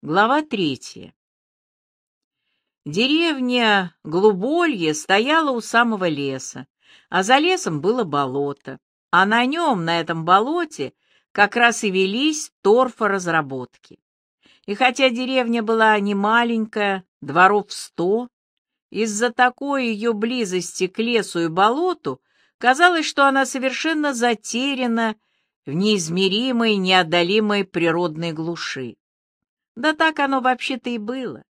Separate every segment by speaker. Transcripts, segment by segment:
Speaker 1: Глава третья. Деревня Глуболье стояла у самого леса, а за лесом было болото, а на нем, на этом болоте, как раз и велись торфоразработки. И хотя деревня была не маленькая, дворов сто, из-за такой ее близости к лесу и болоту казалось, что она совершенно затеряна в неизмеримой, неодолимой природной глуши. Да так оно вообще-то и было.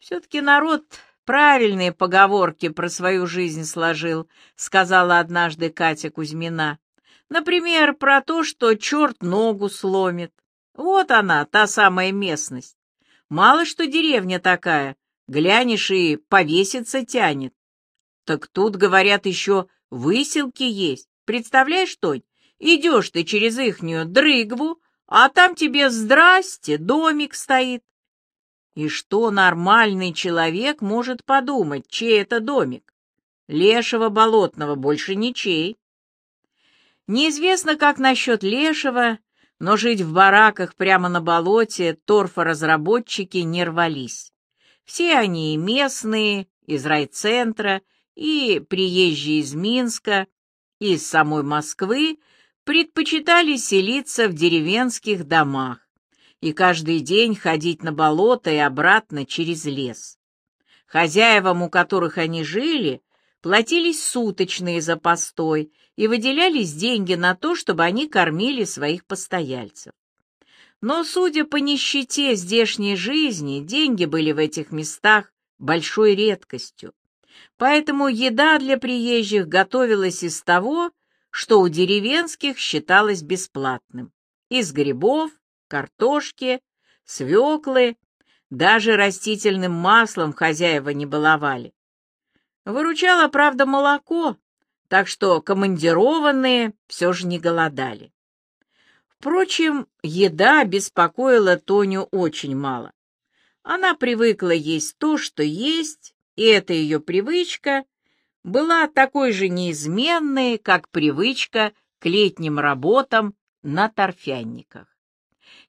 Speaker 1: Все-таки народ правильные поговорки про свою жизнь сложил, сказала однажды Катя Кузьмина. Например, про то, что черт ногу сломит. Вот она, та самая местность. Мало что деревня такая, глянешь и повеситься тянет. Так тут, говорят, еще выселки есть. Представляешь, Тонь, идешь ты через ихнюю дрыгву, а там тебе здрасте, домик стоит. И что нормальный человек может подумать, чей это домик? Лешего болотного больше ничей. Неизвестно, как насчет Лешего, но жить в бараках прямо на болоте торфоразработчики не рвались. Все они и местные, из райцентра, и приезжие из Минска, и из самой Москвы, предпочитали селиться в деревенских домах и каждый день ходить на болото и обратно через лес. Хозяевам, у которых они жили, платились суточные за постой и выделялись деньги на то, чтобы они кормили своих постояльцев. Но, судя по нищете здешней жизни, деньги были в этих местах большой редкостью. Поэтому еда для приезжих готовилась из того, что у деревенских считалось бесплатным. Из грибов, картошки, свеклы, даже растительным маслом хозяева не баловали. Выручало, правда, молоко, так что командированные все же не голодали. Впрочем, еда беспокоила Тоню очень мало. Она привыкла есть то, что есть, и эта ее привычка была такой же неизменной, как привычка к летним работам на торфянниках.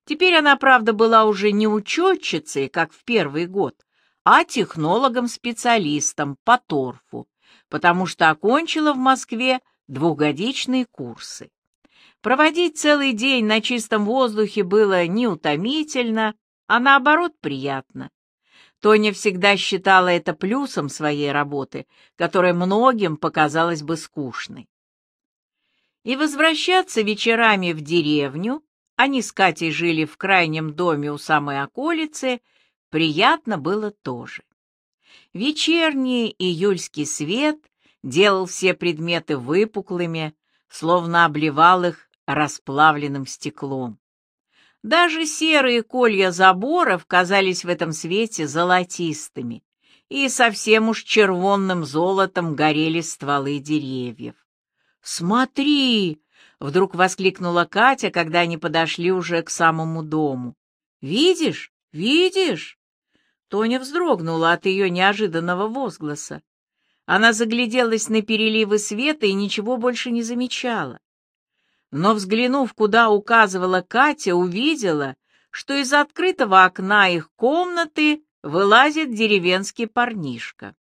Speaker 1: Теперь она, правда, была уже не учетчицей, как в первый год, а технологом-специалистом по торфу, потому что окончила в Москве двухгодичные курсы. Проводить целый день на чистом воздухе было не утомительно, а наоборот приятно. Тоня всегда считала это плюсом своей работы, которая многим показалась бы скучной. И возвращаться вечерами в деревню, они с Катей жили в крайнем доме у самой околицы, приятно было тоже. Вечерний июльский свет делал все предметы выпуклыми, словно обливал их расплавленным стеклом. Даже серые колья заборов казались в этом свете золотистыми, и совсем уж червонным золотом горели стволы деревьев. «Смотри!» — вдруг воскликнула Катя, когда они подошли уже к самому дому. «Видишь? Видишь?» Тоня вздрогнула от ее неожиданного возгласа. Она загляделась на переливы света и ничего больше не замечала но, взглянув, куда указывала Катя, увидела, что из открытого окна их комнаты вылазит деревенский парнишка.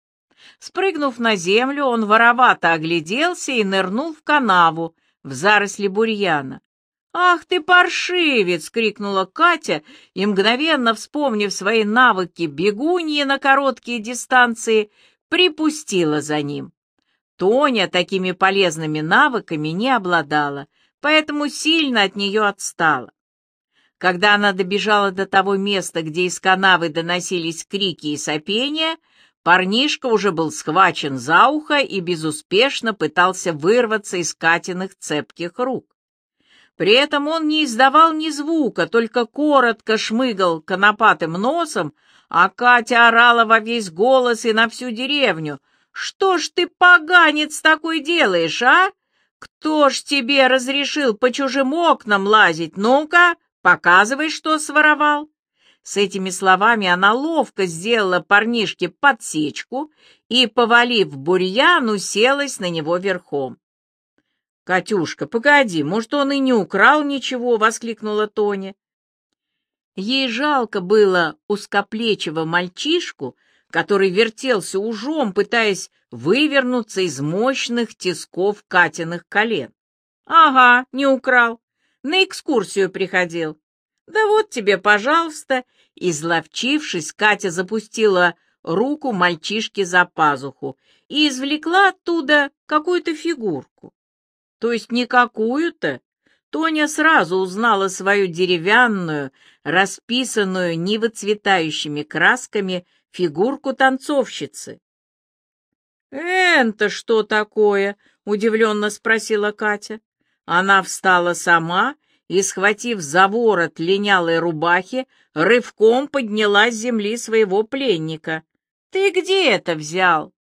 Speaker 1: Спрыгнув на землю, он воровато огляделся и нырнул в канаву, в заросли бурьяна. «Ах ты, паршивец!» — крикнула Катя и, мгновенно вспомнив свои навыки бегуньи на короткие дистанции, припустила за ним. Тоня такими полезными навыками не обладала — поэтому сильно от нее отстала. Когда она добежала до того места, где из канавы доносились крики и сопения, парнишка уже был схвачен за ухо и безуспешно пытался вырваться из Катиных цепких рук. При этом он не издавал ни звука, только коротко шмыгал конопатым носом, а Катя орала во весь голос и на всю деревню. «Что ж ты, поганец, такой делаешь, а? «Кто ж тебе разрешил по чужим окнам лазить? Ну-ка, показывай, что своровал!» С этими словами она ловко сделала парнишке подсечку и, повалив бурьян, уселась на него верхом. «Катюшка, погоди, может, он и не украл ничего?» — воскликнула Тоня. Ей жалко было узкоплечего мальчишку, который вертелся ужом, пытаясь вывернуться из мощных тисков Катиных колен. «Ага, не украл. На экскурсию приходил. Да вот тебе, пожалуйста». Изловчившись, Катя запустила руку мальчишке за пазуху и извлекла оттуда какую-то фигурку. То есть не какую-то. Тоня сразу узнала свою деревянную, расписанную невыцветающими красками фигурку танцовщицы. «Это что такое?» — удивленно спросила Катя. Она встала сама и, схватив за ворот линялой рубахи, рывком подняла с земли своего пленника. «Ты где это взял?»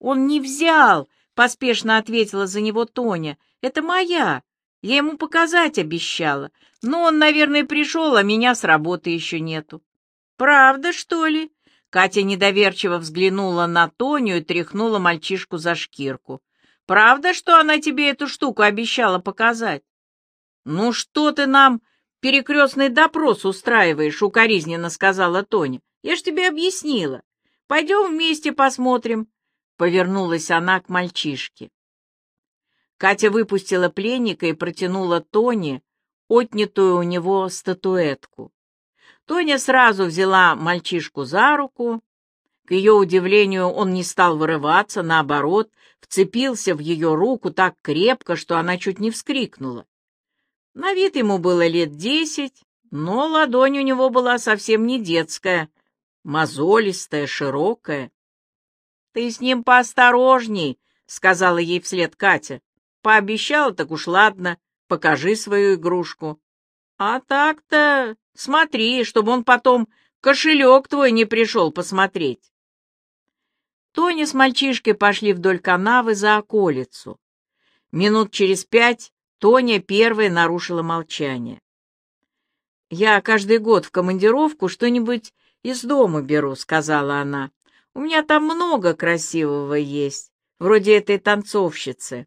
Speaker 1: «Он не взял», — поспешно ответила за него Тоня. «Это моя. Я ему показать обещала. Но он, наверное, пришел, а меня с работы еще нету». «Правда, что ли?» Катя недоверчиво взглянула на Тоню и тряхнула мальчишку за шкирку. «Правда, что она тебе эту штуку обещала показать?» «Ну что ты нам перекрестный допрос устраиваешь?» — укоризненно сказала Тоня. «Я ж тебе объяснила. Пойдем вместе посмотрим». Повернулась она к мальчишке. Катя выпустила пленника и протянула Тоне отнятую у него статуэтку. Тоня сразу взяла мальчишку за руку. К ее удивлению, он не стал вырываться, наоборот, вцепился в ее руку так крепко, что она чуть не вскрикнула. На вид ему было лет десять, но ладонь у него была совсем не детская, мозолистая, широкая. — Ты с ним поосторожней, — сказала ей вслед Катя. — Пообещала, так уж ладно, покажи свою игрушку. А так-то смотри, чтобы он потом кошелек твой не пришел посмотреть. Тоня с мальчишкой пошли вдоль канавы за околицу. Минут через пять Тоня первая нарушила молчание. «Я каждый год в командировку что-нибудь из дома беру», — сказала она. «У меня там много красивого есть, вроде этой танцовщицы.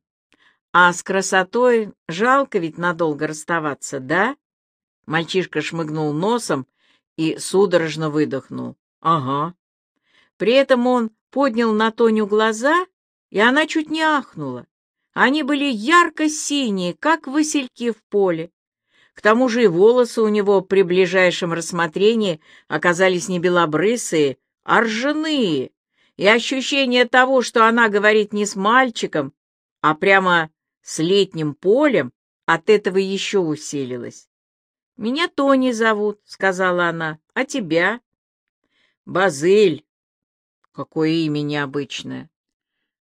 Speaker 1: А с красотой жалко ведь надолго расставаться, да?» Мальчишка шмыгнул носом и судорожно выдохнул. «Ага». При этом он поднял на Тоню глаза, и она чуть не ахнула. Они были ярко-синие, как васильки в поле. К тому же и волосы у него при ближайшем рассмотрении оказались не белобрысые, а ржаные, и ощущение того, что она говорит не с мальчиком, а прямо с летним полем, от этого еще усилилось. «Меня Тони зовут», — сказала она. «А тебя?» «Базыль». Какое имя необычное.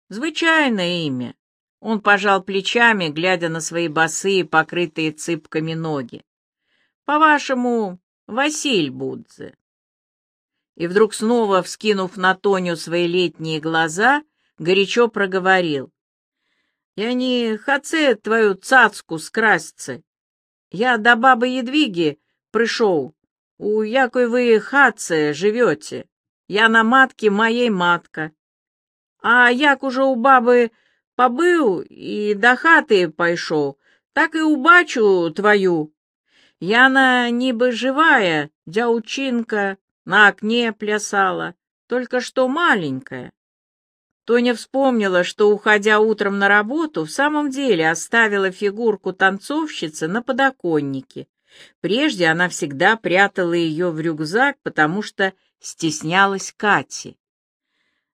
Speaker 1: «Звычайное имя». Он пожал плечами, глядя на свои босые, покрытые цыпками ноги. «По-вашему, Василь Будзе». И вдруг снова, вскинув на Тоню свои летние глаза, горячо проговорил. «Я не хочу твою цацку скрасться. Я до бабы Едвиги пришел. У якой вы хатце живете. Я на матке моей матка. А як уже у бабы побыл и до хаты пойшов, так и убачу твою. Яна ніби живая, дяучинка, на окне плясала, только что маленькая. Тоня вспомнила, что, уходя утром на работу, в самом деле оставила фигурку танцовщицы на подоконнике. Прежде она всегда прятала ее в рюкзак, потому что стеснялась Кати.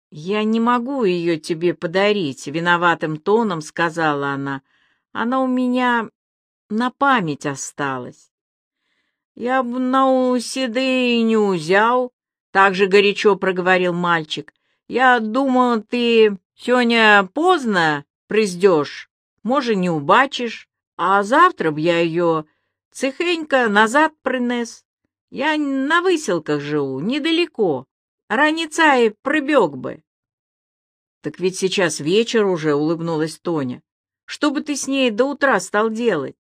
Speaker 1: «Я не могу ее тебе подарить», — виноватым тоном сказала она. «Она у меня на память осталась». «Я б на уседы не узял», — так же горячо проговорил мальчик. Я думал, ты сегодня поздно приздешь, может, не убачишь, а завтра б я ее цихенько назад принес. Я на выселках живу, недалеко. Раницай прибег бы. Так ведь сейчас вечер уже, улыбнулась Тоня. Что бы ты с ней до утра стал делать?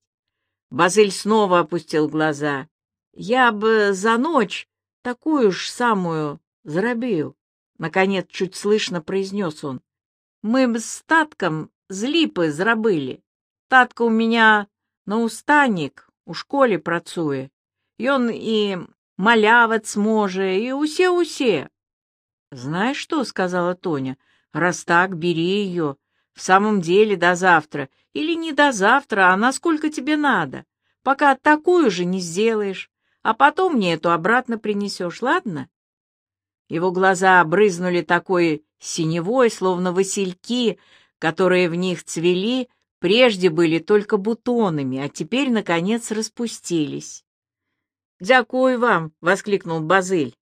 Speaker 1: Базыль снова опустил глаза. Я бы за ночь такую ж самую заробил. Наконец, чуть слышно произнес он. Мы б с татком зліпи зрабили. Татка у меня на устанік у школе працуе. Ён і маляваць може, и усе-усе. «Знаешь что?» — сказала Тоня. «Раз так, бери ее. В самом деле до завтра. Или не до завтра, а насколько тебе надо. Пока такую же не сделаешь. А потом мне эту обратно принесешь, ладно?» Его глаза брызнули такой синевой, словно васильки, которые в них цвели, прежде были только бутонами, а теперь, наконец, распустились. «Дякую вам!» — воскликнул Базыль.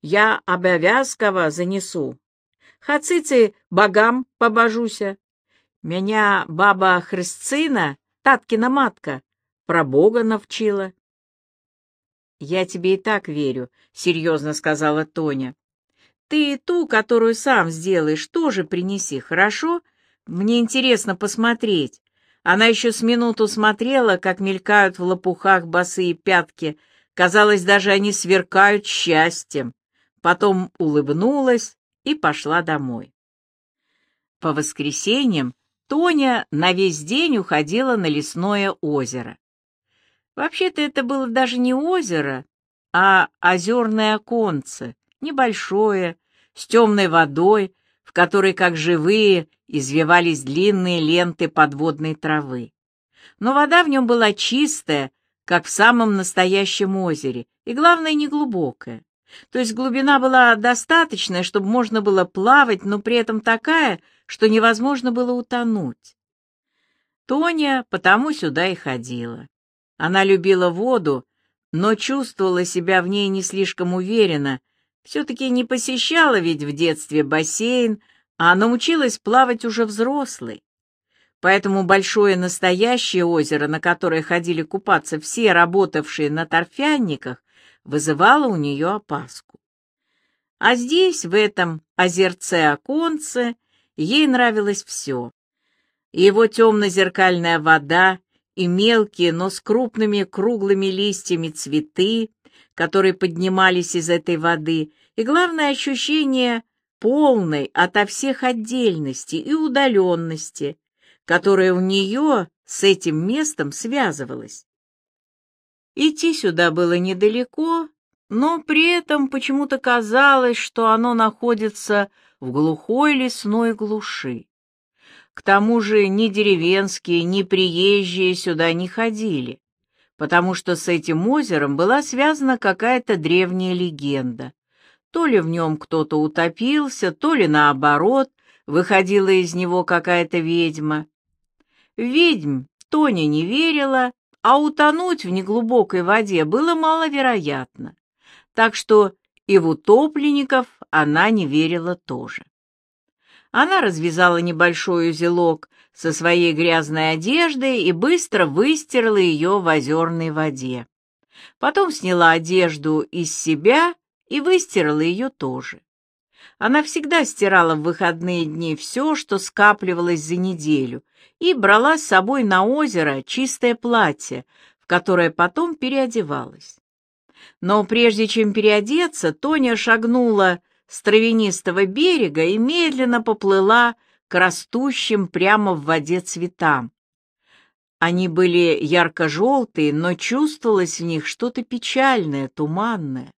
Speaker 1: «Я обовязково занесу. Хацицы богам побожуся. Меня баба Христина, таткина матка, про Бога навчила». «Я тебе и так верю», — серьезно сказала Тоня. «Ты ту, которую сам сделаешь, тоже принеси, хорошо? Мне интересно посмотреть». Она еще с минуту смотрела, как мелькают в лопухах босые пятки Казалось, даже они сверкают счастьем. Потом улыбнулась и пошла домой. По воскресеньям Тоня на весь день уходила на лесное озеро. Вообще-то это было даже не озеро, а озерное оконце, небольшое, с темной водой, в которой, как живые, извивались длинные ленты подводной травы. Но вода в нем была чистая, как в самом настоящем озере, и, главное, не глубокая. То есть глубина была достаточная, чтобы можно было плавать, но при этом такая, что невозможно было утонуть. Тоня потому сюда и ходила. Она любила воду, но чувствовала себя в ней не слишком уверенно, все-таки не посещала ведь в детстве бассейн, а научилась плавать уже взрослой. Поэтому большое настоящее озеро, на которое ходили купаться все работавшие на торфянниках, вызывало у нее опаску. А здесь, в этом озерце-оконце, ей нравилось все. Его темно-зеркальная вода, и мелкие, но с крупными круглыми листьями цветы, которые поднимались из этой воды, и главное ощущение полной ото всех отдельности и удаленности, которая у нее с этим местом связывалась. Идти сюда было недалеко, но при этом почему-то казалось, что оно находится в глухой лесной глуши. К тому же ни деревенские, ни приезжие сюда не ходили, потому что с этим озером была связана какая-то древняя легенда. То ли в нем кто-то утопился, то ли наоборот, выходила из него какая-то ведьма. Ведьм Тоня не верила, а утонуть в неглубокой воде было маловероятно, так что и в утопленников она не верила тоже. Она развязала небольшой узелок со своей грязной одеждой и быстро выстирала ее в озерной воде. Потом сняла одежду из себя и выстирала ее тоже. Она всегда стирала в выходные дни все, что скапливалось за неделю, и брала с собой на озеро чистое платье, в которое потом переодевалась. Но прежде чем переодеться, Тоня шагнула с травянистого берега и медленно поплыла к растущим прямо в воде цветам. Они были ярко-желтые, но чувствовалось в них что-то печальное, туманное.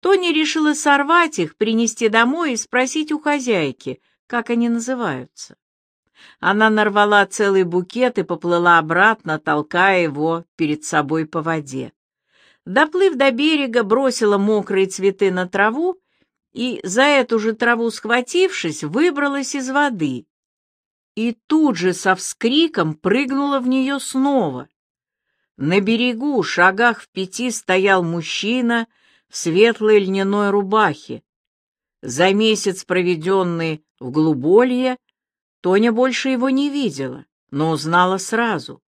Speaker 1: Тони решила сорвать их, принести домой и спросить у хозяйки, как они называются. Она нарвала целый букет и поплыла обратно, толкая его перед собой по воде. Доплыв до берега, бросила мокрые цветы на траву и, за эту же траву схватившись, выбралась из воды. И тут же со вскриком прыгнула в нее снова. На берегу, шагах в пяти, стоял мужчина — в светлой льняной рубахе. За месяц, проведенный в Глуболье, Тоня больше его не видела, но узнала сразу.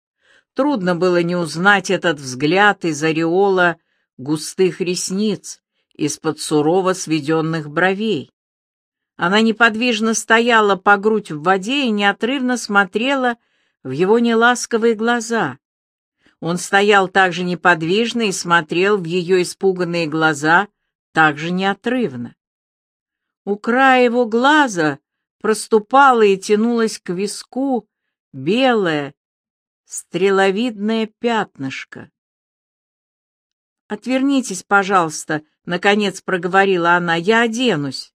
Speaker 1: Трудно было не узнать этот взгляд из ореола густых ресниц, из-под сурово сведенных бровей. Она неподвижно стояла по грудь в воде и неотрывно смотрела в его неласковые глаза. Он стоял так же неподвижно и смотрел в ее испуганные глаза так же неотрывно. У края его глаза проступало и тянулось к виску белое, стреловидное пятнышко. «Отвернитесь, пожалуйста», — наконец проговорила она, — «я оденусь».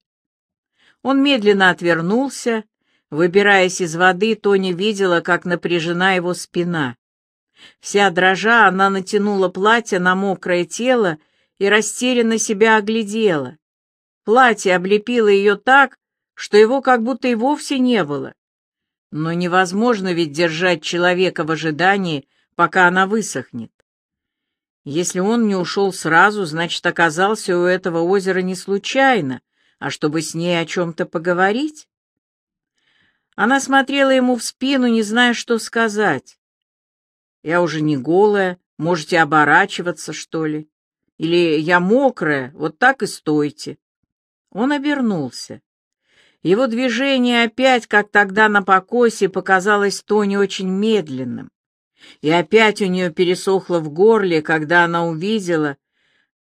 Speaker 1: Он медленно отвернулся. Выбираясь из воды, Тоня видела, как напряжена его спина. Вся дрожа, она натянула платье на мокрое тело и растерянно себя оглядела. Платье облепило ее так, что его как будто и вовсе не было. Но невозможно ведь держать человека в ожидании, пока она высохнет. Если он не ушел сразу, значит, оказался у этого озера не случайно, а чтобы с ней о чем-то поговорить. Она смотрела ему в спину, не зная, что сказать. «Я уже не голая, можете оборачиваться, что ли? Или я мокрая, вот так и стойте». Он обернулся. Его движение опять, как тогда на покосе, показалось Тоне очень медленным. И опять у нее пересохло в горле, когда она увидела,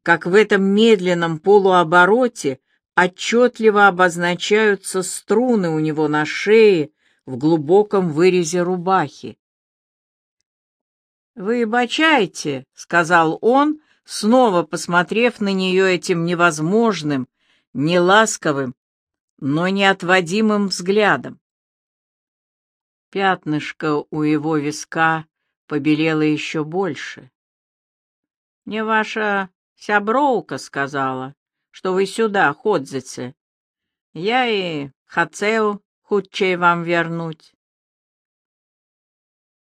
Speaker 1: как в этом медленном полуобороте отчетливо обозначаются струны у него на шее в глубоком вырезе рубахи. «Вы бочаете», — сказал он, снова посмотрев на нее этим невозможным, неласковым, но неотводимым взглядом. Пятнышко у его виска побелело еще больше. «Мне ваша сяброука сказала, что вы сюда ходзите. Я и хотел худчей вам вернуть».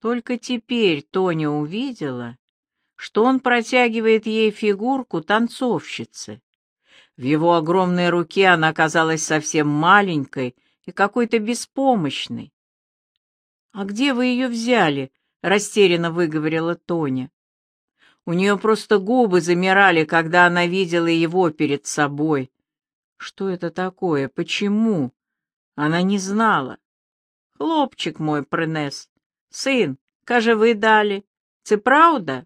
Speaker 1: Только теперь Тоня увидела, что он протягивает ей фигурку танцовщицы. В его огромной руке она казалась совсем маленькой и какой-то беспомощной. «А где вы ее взяли?» — растерянно выговорила Тоня. У нее просто губы замирали, когда она видела его перед собой. Что это такое? Почему? Она не знала. «Хлопчик мой принес. Сын, каже, вы дали. Це правда?»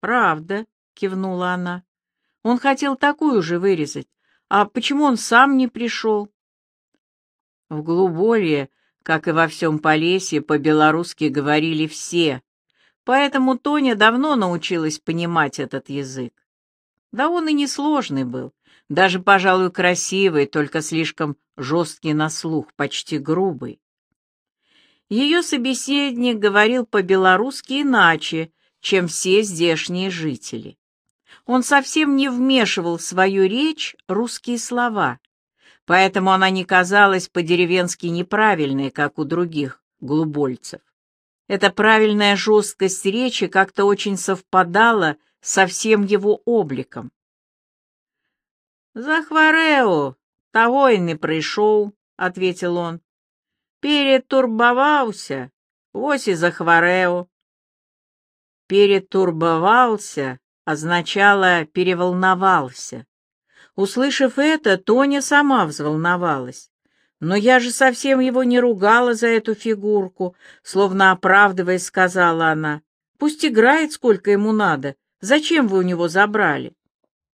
Speaker 1: «Правда», — кивнула она. Он хотел такую же вырезать. А почему он сам не пришел? В Глуболье, как и во всем Полесье, по-белорусски говорили все, поэтому Тоня давно научилась понимать этот язык. Да он и несложный был, даже, пожалуй, красивый, только слишком жесткий на слух, почти грубый. Ее собеседник говорил по-белорусски иначе, чем все здешние жители. Он совсем не вмешивал в свою речь русские слова, поэтому она не казалась по-деревенски неправильной, как у других глубольцев. Эта правильная жесткость речи как-то очень совпадала со всем его обликом. «Захварэу, того и не пришел», — ответил он. «Перетурбовался, вось и захварэу». «Перетурбовался» означало «переволновался». Услышав это, Тоня сама взволновалась. «Но я же совсем его не ругала за эту фигурку», словно оправдываясь, сказала она. «Пусть играет, сколько ему надо. Зачем вы у него забрали?»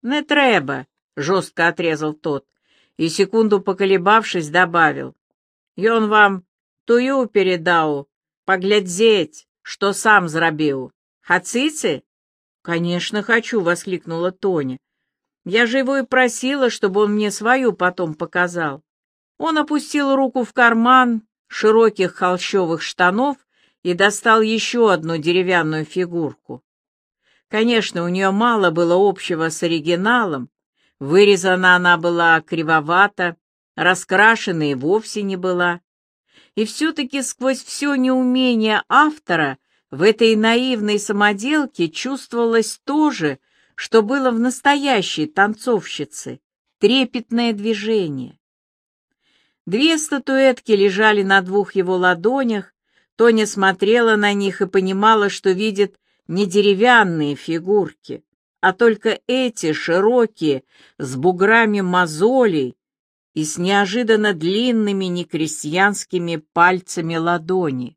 Speaker 1: «Не треба», — жестко отрезал тот, и, секунду поколебавшись, добавил. «И он вам тую передал, поглядеть, что сам зрабил. Хацицы?» «Конечно хочу!» — воскликнула Тоня. «Я же его и просила, чтобы он мне свою потом показал». Он опустил руку в карман широких холщовых штанов и достал еще одну деревянную фигурку. Конечно, у нее мало было общего с оригиналом, вырезана она была кривовато, раскрашена и вовсе не была. И все-таки сквозь все неумение автора в этой наивной самоделке чувствовалось то же, что было в настоящей танцовщице — трепетное движение. Две статуэтки лежали на двух его ладонях, Тоня смотрела на них и понимала, что видит не деревянные фигурки, а только эти широкие, с буграми мозолей и с неожиданно длинными некрестьянскими пальцами ладони.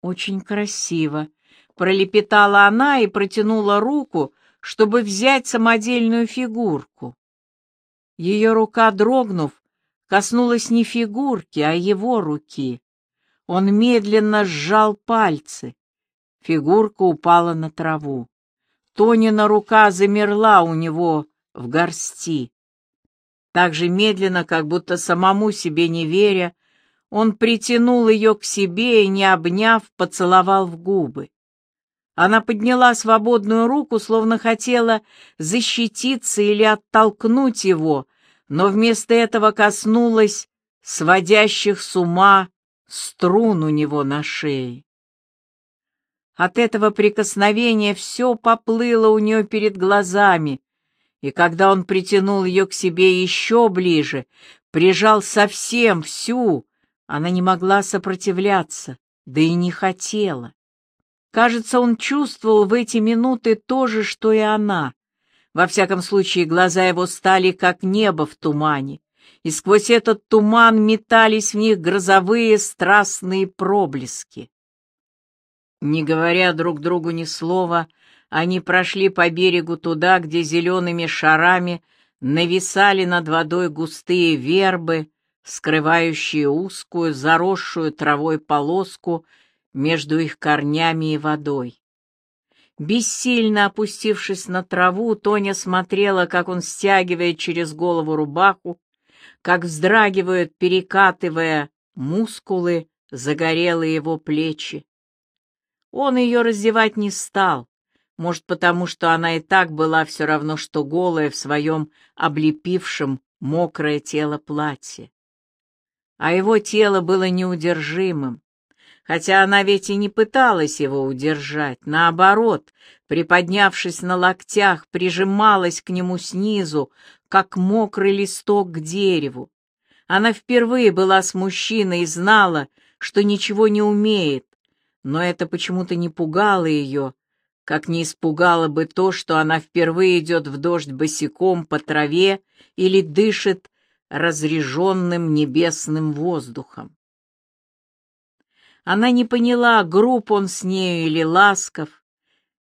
Speaker 1: «Очень красиво», — пролепетала она и протянула руку, чтобы взять самодельную фигурку. Ее рука, дрогнув, коснулась не фигурки, а его руки. Он медленно сжал пальцы. Фигурка упала на траву. Тонина рука замерла у него в горсти. Так же медленно, как будто самому себе не веря, он притянул ее к себе и, не обняв, поцеловал в губы. Она подняла свободную руку, словно хотела защититься или оттолкнуть его, но вместо этого коснулась сводящих с ума струн у него на шее. От этого прикосновения все поплыло у нее перед глазами, и когда он притянул ее к себе еще ближе, прижал совсем всю, она не могла сопротивляться, да и не хотела. Кажется, он чувствовал в эти минуты то же, что и она. Во всяком случае, глаза его стали как небо в тумане, и сквозь этот туман метались в них грозовые страстные проблески. Не говоря друг другу ни слова, они прошли по берегу туда, где зелеными шарами нависали над водой густые вербы, скрывающие узкую, заросшую травой полоску между их корнями и водой. Бессильно опустившись на траву, Тоня смотрела, как он стягивает через голову рубаху, как вздрагивают, перекатывая мускулы, загорелые его плечи. Он ее раздевать не стал, может, потому что она и так была все равно, что голая в своем облепившем мокрое тело платье. А его тело было неудержимым, хотя она ведь и не пыталась его удержать, наоборот, приподнявшись на локтях, прижималась к нему снизу, как мокрый листок к дереву. Она впервые была с мужчиной и знала, что ничего не умеет, но это почему-то не пугало ее, как не испугало бы то, что она впервые идет в дождь босиком по траве или дышит разреженным небесным воздухом. Она не поняла, груб он с нею или ласков.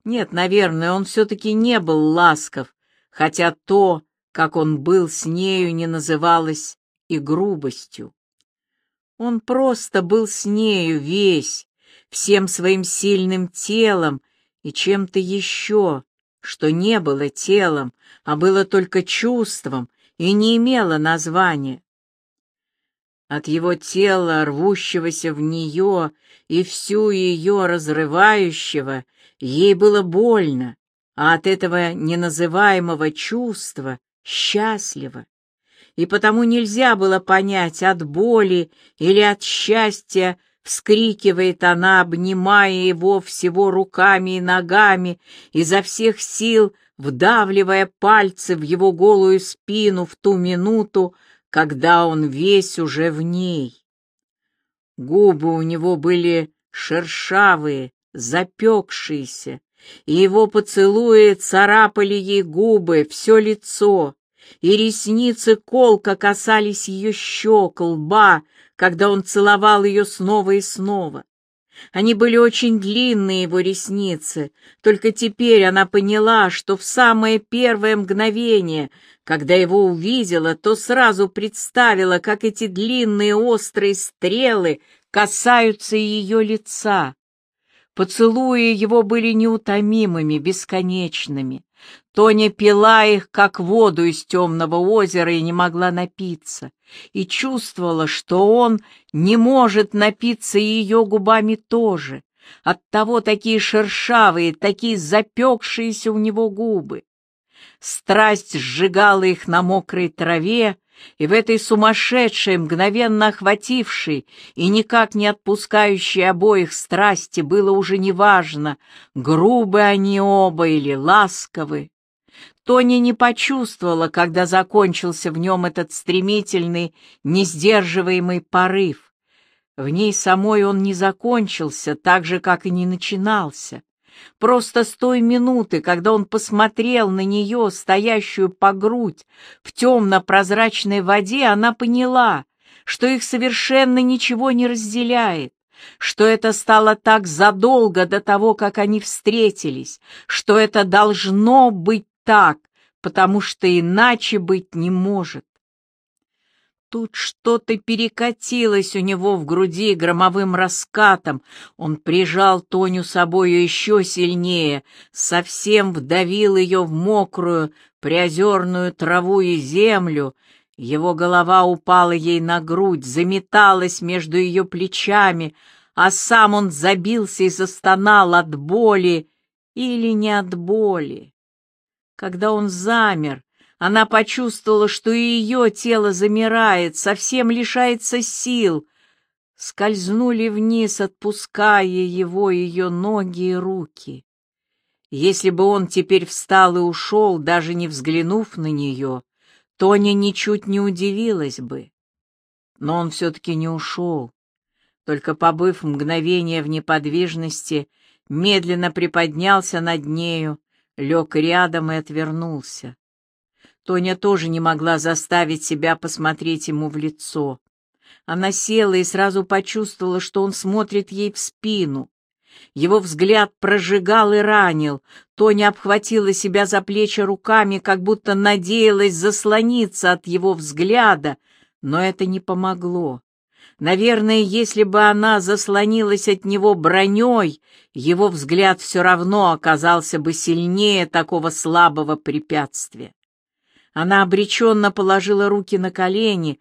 Speaker 1: Нет, наверное, он все-таки не был ласков, хотя то, как он был с нею, не называлось и грубостью. Он просто был с нею весь, всем своим сильным телом и чем-то еще, что не было телом, а было только чувством и не имело названия. От его тела, рвущегося в нее и всю ее разрывающего, ей было больно, а от этого неназываемого чувства счастливо. И потому нельзя было понять, от боли или от счастья Вскрикивает она, обнимая его всего руками и ногами, изо всех сил вдавливая пальцы в его голую спину в ту минуту, когда он весь уже в ней. Губы у него были шершавые, запекшиеся, и его поцелуи царапали ей губы, все лицо, и ресницы колко касались ее щек, лба, когда он целовал ее снова и снова. Они были очень длинные, его ресницы, только теперь она поняла, что в самое первое мгновение, когда его увидела, то сразу представила, как эти длинные острые стрелы касаются ее лица. Поцелуи его были неутомимыми, бесконечными. Тоня пила их, как воду из темного озера, и не могла напиться, и чувствовала, что он не может напиться ее губами тоже. Оттого такие шершавые, такие запекшиеся у него губы. Страсть сжигала их на мокрой траве, и в этой сумасшедшей, мгновенно охватившей и никак не отпускающей обоих страсти было уже неважно, грубы они оба или ласковы. Тони не почувствовала, когда закончился в нем этот стремительный, несдерживаемый порыв. В ней самой он не закончился, так же, как и не начинался. Просто с той минуты, когда он посмотрел на нее, стоящую по грудь, в темно-прозрачной воде, она поняла, что их совершенно ничего не разделяет, что это стало так задолго до того, как они встретились, что это должно быть так, потому что иначе быть не может. тут что-то перекатилось у него в груди громовым раскатом. Он прижал Тоню собою еще сильнее, совсем вдавил ее в мокрую, приозерную траву и землю. Его голова упала ей на грудь, заметалась между ее плечами, а сам он забился и застонал от боли или не от боли. Когда он замер, она почувствовала, что и ее тело замирает, совсем лишается сил. Скользнули вниз, отпуская его ее ноги и руки. Если бы он теперь встал и ушел, даже не взглянув на нее, Тоня ничуть не удивилась бы. Но он все-таки не ушел. Только побыв мгновение в неподвижности, медленно приподнялся над нею, лег рядом и отвернулся. Тоня тоже не могла заставить себя посмотреть ему в лицо. Она села и сразу почувствовала, что он смотрит ей в спину. Его взгляд прожигал и ранил. Тоня обхватила себя за плечи руками, как будто надеялась заслониться от его взгляда, но это не помогло. Наверное, если бы она заслонилась от него броней, его взгляд все равно оказался бы сильнее такого слабого препятствия. Она обреченно положила руки на колени,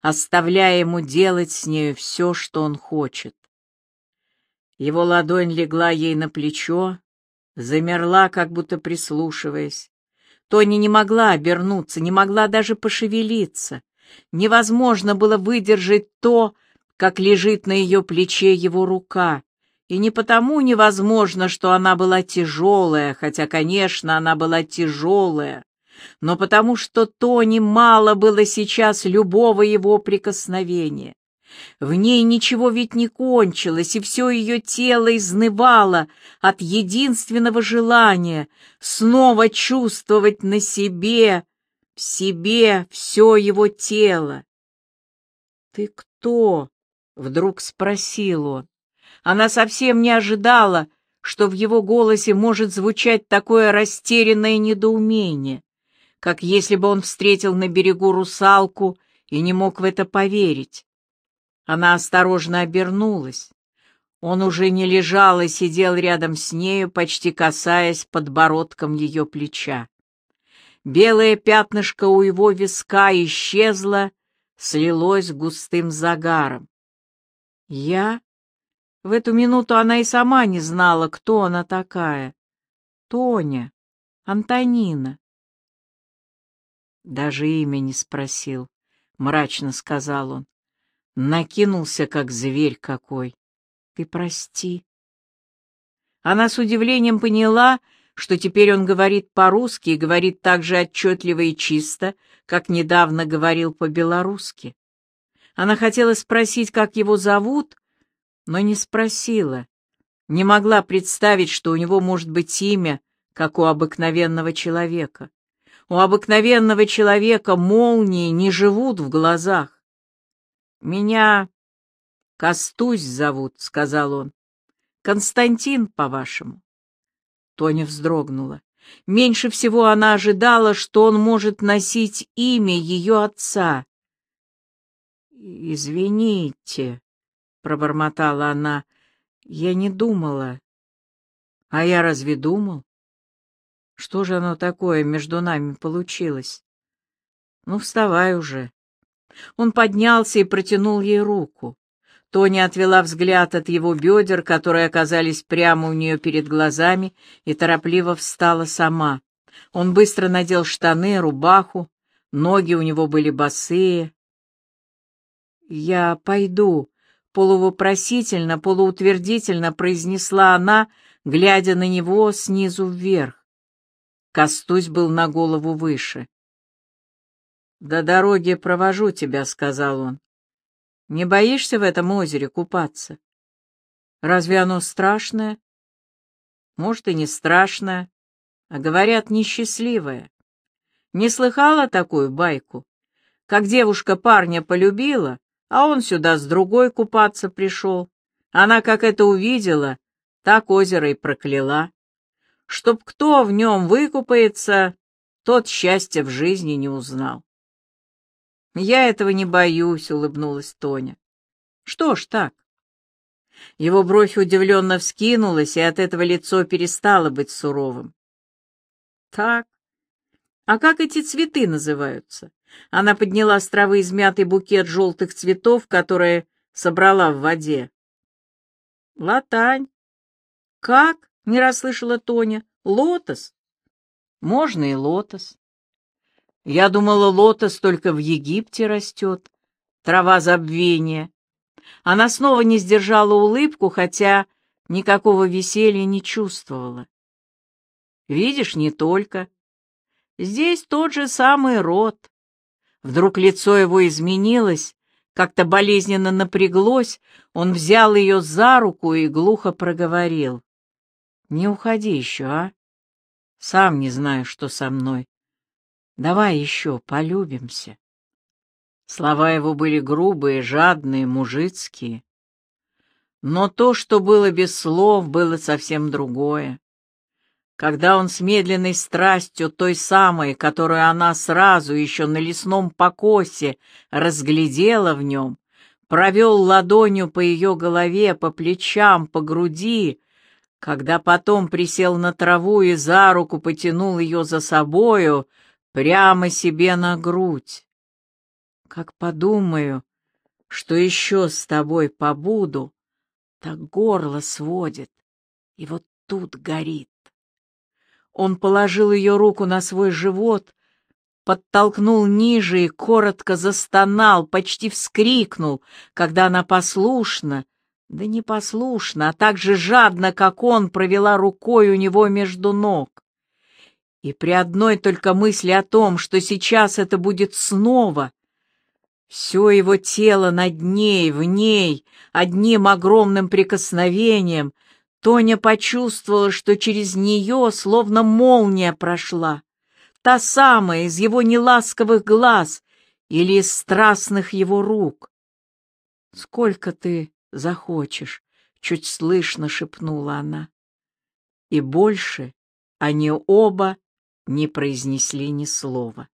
Speaker 1: оставляя ему делать с нею все, что он хочет. Его ладонь легла ей на плечо, замерла, как будто прислушиваясь. Тони не могла обернуться, не могла даже пошевелиться. Невозможно было выдержать то, как лежит на ее плече его рука. И не потому невозможно, что она была тяжелая, хотя, конечно, она была тяжелая, но потому что Тони мало было сейчас любого его прикосновения. В ней ничего ведь не кончилось, и все ее тело изнывало от единственного желания снова чувствовать на себе, в себе все его тело. «Ты кто?» — вдруг спросил он. Она совсем не ожидала, что в его голосе может звучать такое растерянное недоумение как если бы он встретил на берегу русалку и не мог в это поверить. Она осторожно обернулась. Он уже не лежал и сидел рядом с нею, почти касаясь подбородком ее плеча. Белое пятнышко у его виска исчезло, слилось густым загаром. Я? В эту минуту она и сама не знала, кто она такая. Тоня, Антонина. Даже имя не спросил, — мрачно сказал он. Накинулся, как зверь какой. Ты прости. Она с удивлением поняла, что теперь он говорит по-русски и говорит так же отчетливо и чисто, как недавно говорил по-белорусски. Она хотела спросить, как его зовут, но не спросила. Не могла представить, что у него может быть имя, как у обыкновенного человека. У обыкновенного человека молнии не живут в глазах. «Меня Костусь зовут», — сказал он. «Константин, по-вашему». Тоня вздрогнула. Меньше всего она ожидала, что он может носить имя ее отца. «Извините», — пробормотала она, — «я не думала». «А я разве думал?» Что же оно такое между нами получилось? Ну, вставай уже. Он поднялся и протянул ей руку. Тони отвела взгляд от его бедер, которые оказались прямо у нее перед глазами, и торопливо встала сама. Он быстро надел штаны, рубаху, ноги у него были босые. «Я пойду», — полувопросительно, полуутвердительно произнесла она, глядя на него снизу вверх. Костусь был на голову выше. «До дороги провожу тебя», — сказал он. «Не боишься в этом озере купаться? Разве оно страшное?» «Может, и не страшное, а, говорят, несчастливое. Не слыхала такую байку? Как девушка парня полюбила, а он сюда с другой купаться пришел. Она, как это увидела, так озеро и прокляла чтоб кто в нем выкупается, тот счастья в жизни не узнал. Я этого не боюсь, улыбнулась Тоня. Что ж так? Его бровь удивленно вскинулась, и от этого лицо перестало быть суровым. Так. А как эти цветы называются? Она подняла с травы измятый букет желтых цветов, которые собрала в воде. Латань. Как? Не расслышала Тоня. Лотос? Можно и лотос. Я думала, лотос только в Египте растет. Трава забвения. Она снова не сдержала улыбку, хотя никакого веселья не чувствовала. Видишь, не только. Здесь тот же самый род. Вдруг лицо его изменилось, как-то болезненно напряглось, он взял ее за руку и глухо проговорил. «Не уходи еще, а? Сам не знаю, что со мной. Давай еще полюбимся». Слова его были грубые, жадные, мужицкие. Но то, что было без слов, было совсем другое. Когда он с медленной страстью, той самой, которую она сразу еще на лесном покосе разглядела в нем, провел ладонью по ее голове, по плечам, по груди, когда потом присел на траву и за руку потянул ее за собою прямо себе на грудь как подумаю, что еще с тобой побуду, так горло сводит, и вот тут горит. Он положил ее руку на свой живот, подтолкнул ниже и коротко застонал, почти вскрикнул, когда она послушно, да не послушно, а так же жадно, как он, провела рукой у него между ног. И при одной только мысли о том, что сейчас это будет снова, все его тело над ней, в ней, одним огромным прикосновением, Тоня почувствовала, что через нее словно молния прошла. Та самая из его неласковых глаз или из страстных его рук. «Сколько ты захочешь?» — чуть слышно шепнула она. И больше они оба не произнесли ни слова.